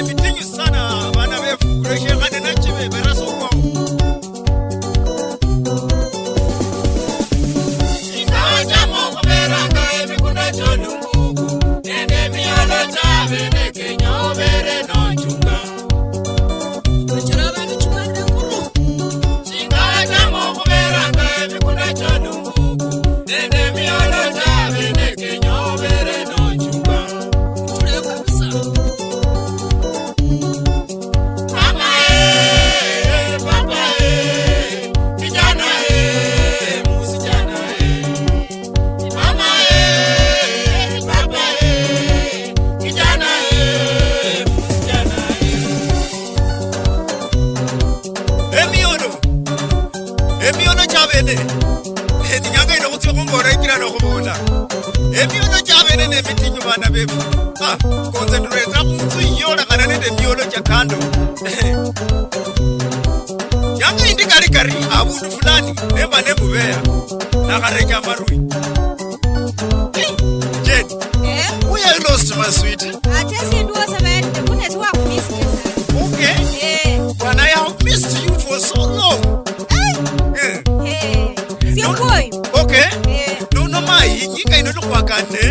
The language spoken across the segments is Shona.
if you ndiolo chakando yanga indi kari kari avundu fulani neva nemuvera nakarecha marui jen eh? uya ilost ma swit Okay. Yeah. Eh. Eh. No, no, my. You can't look like a name.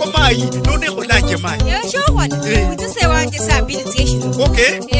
ko mai no ne go la ke mai ya sho hona o wa okay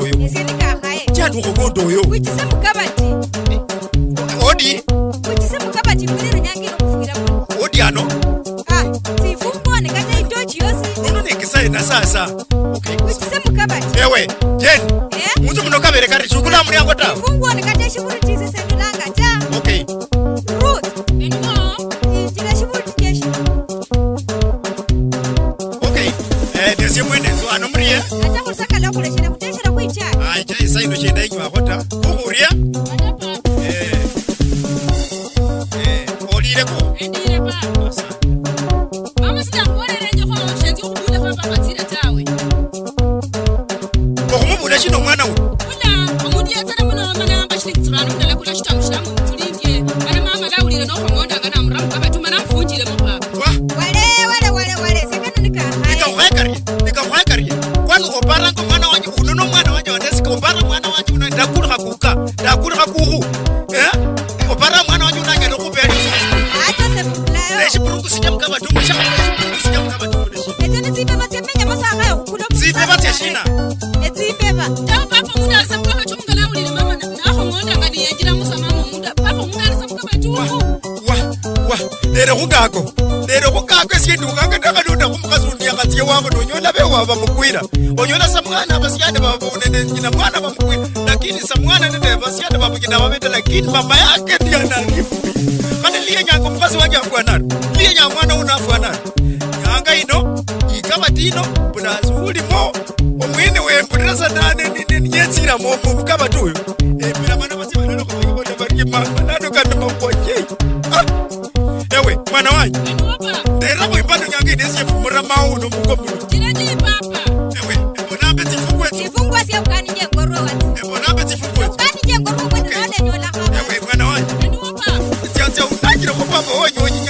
ati ukobodo yo. wikise mukabati. odi. wikise mukabati mbiri runyange nokufuira mwana. odi ano. ah sifu mbone kata itochi yosi. unonekisa ena sasa. okay. wikise mukabati. ewe jen. ee. Eh? Yeah? muzi munokabere kati chukula muri yango tawo. sifu. lero khukako lero khukako esie ndukhange ndakhaluta khumukhasi uliakhatsiye wange nonyola bewawe bamukwira onyola sa mwana basiande babunenejina mwana bamukwira lakini sa mwana nende basiande babujina babeta lakini mama yake ndiyanalifu khane liyenyanga omukhasi wanje afwanalo liyenyanga mwana uno afwanalo nyanga ino ikabati ino bulansi ulimo omwene wembulira sana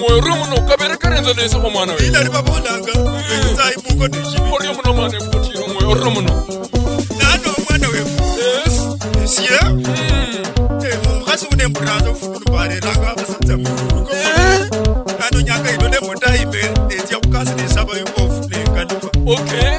mwere muno kabereka renza nesa homana wemwere muno Okay.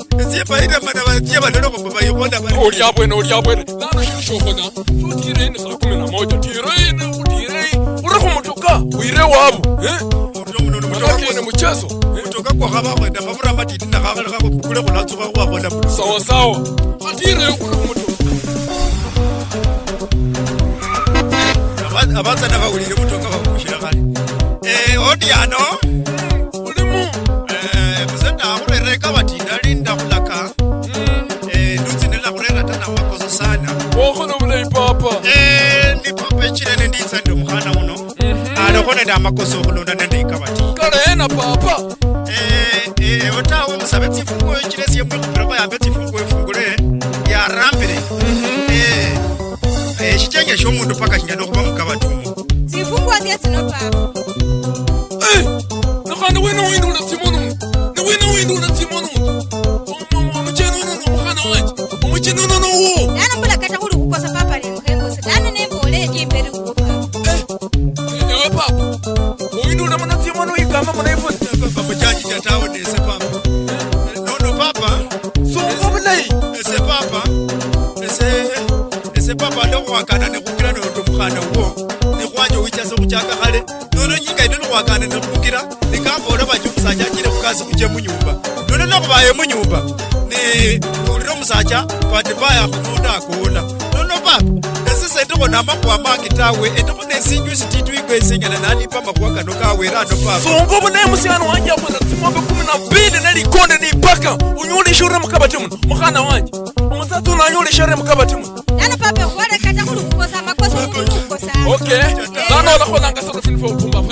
abasana bawulire mutoka bakushira kale odiano kuleta makoso kulona nandeikavati kalena papa eh, eh, eh, otawo musave tsifunguo chilesie mwekupiroko yambe tsifunguo ifungule yarambire xichenge mhm. xomundu paka xinyana kuva mukavatumo tsifunguo tie tsino papa ipapo uindi una munodziwa manoigama munaiodopapa sounai esepapa esepapa ndekuwakana nekukira nondomukhana uwo nekwanya wichase kuchaka khale nono nyinga ino nikhwakana nekukira nikambola vachi musachachile kukasi kuche munyumba nono nokhuvaye munyumba omusatya twatipaya khumuunda akuula nono papa esisa etikho namakhuwa mangi tawe etikho nesinju sititwiko esingana nalipa makhuwa kano kawere ano papa fungu bunaye musiani wanje abona tsing'ombe kumi na mbili nelikonde nipaka unyulishure mukabati muno mukhana wanje omusatsa uno anyulishere mukabati muno lano papa walekata khuli khukosa makosa khulikukosa okay lano olakholanga solo sinifo utumbakho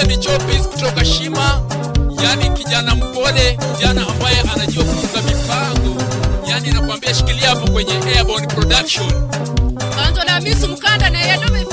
Yeye ni Chopis kutoka Shima, yani kijana mpole, kijana ambaye anajua kufunga mipango, yani nakwambia, shikilia hapo kwenye Airborne Production. Mwanzo na Miss Mkanda na yeye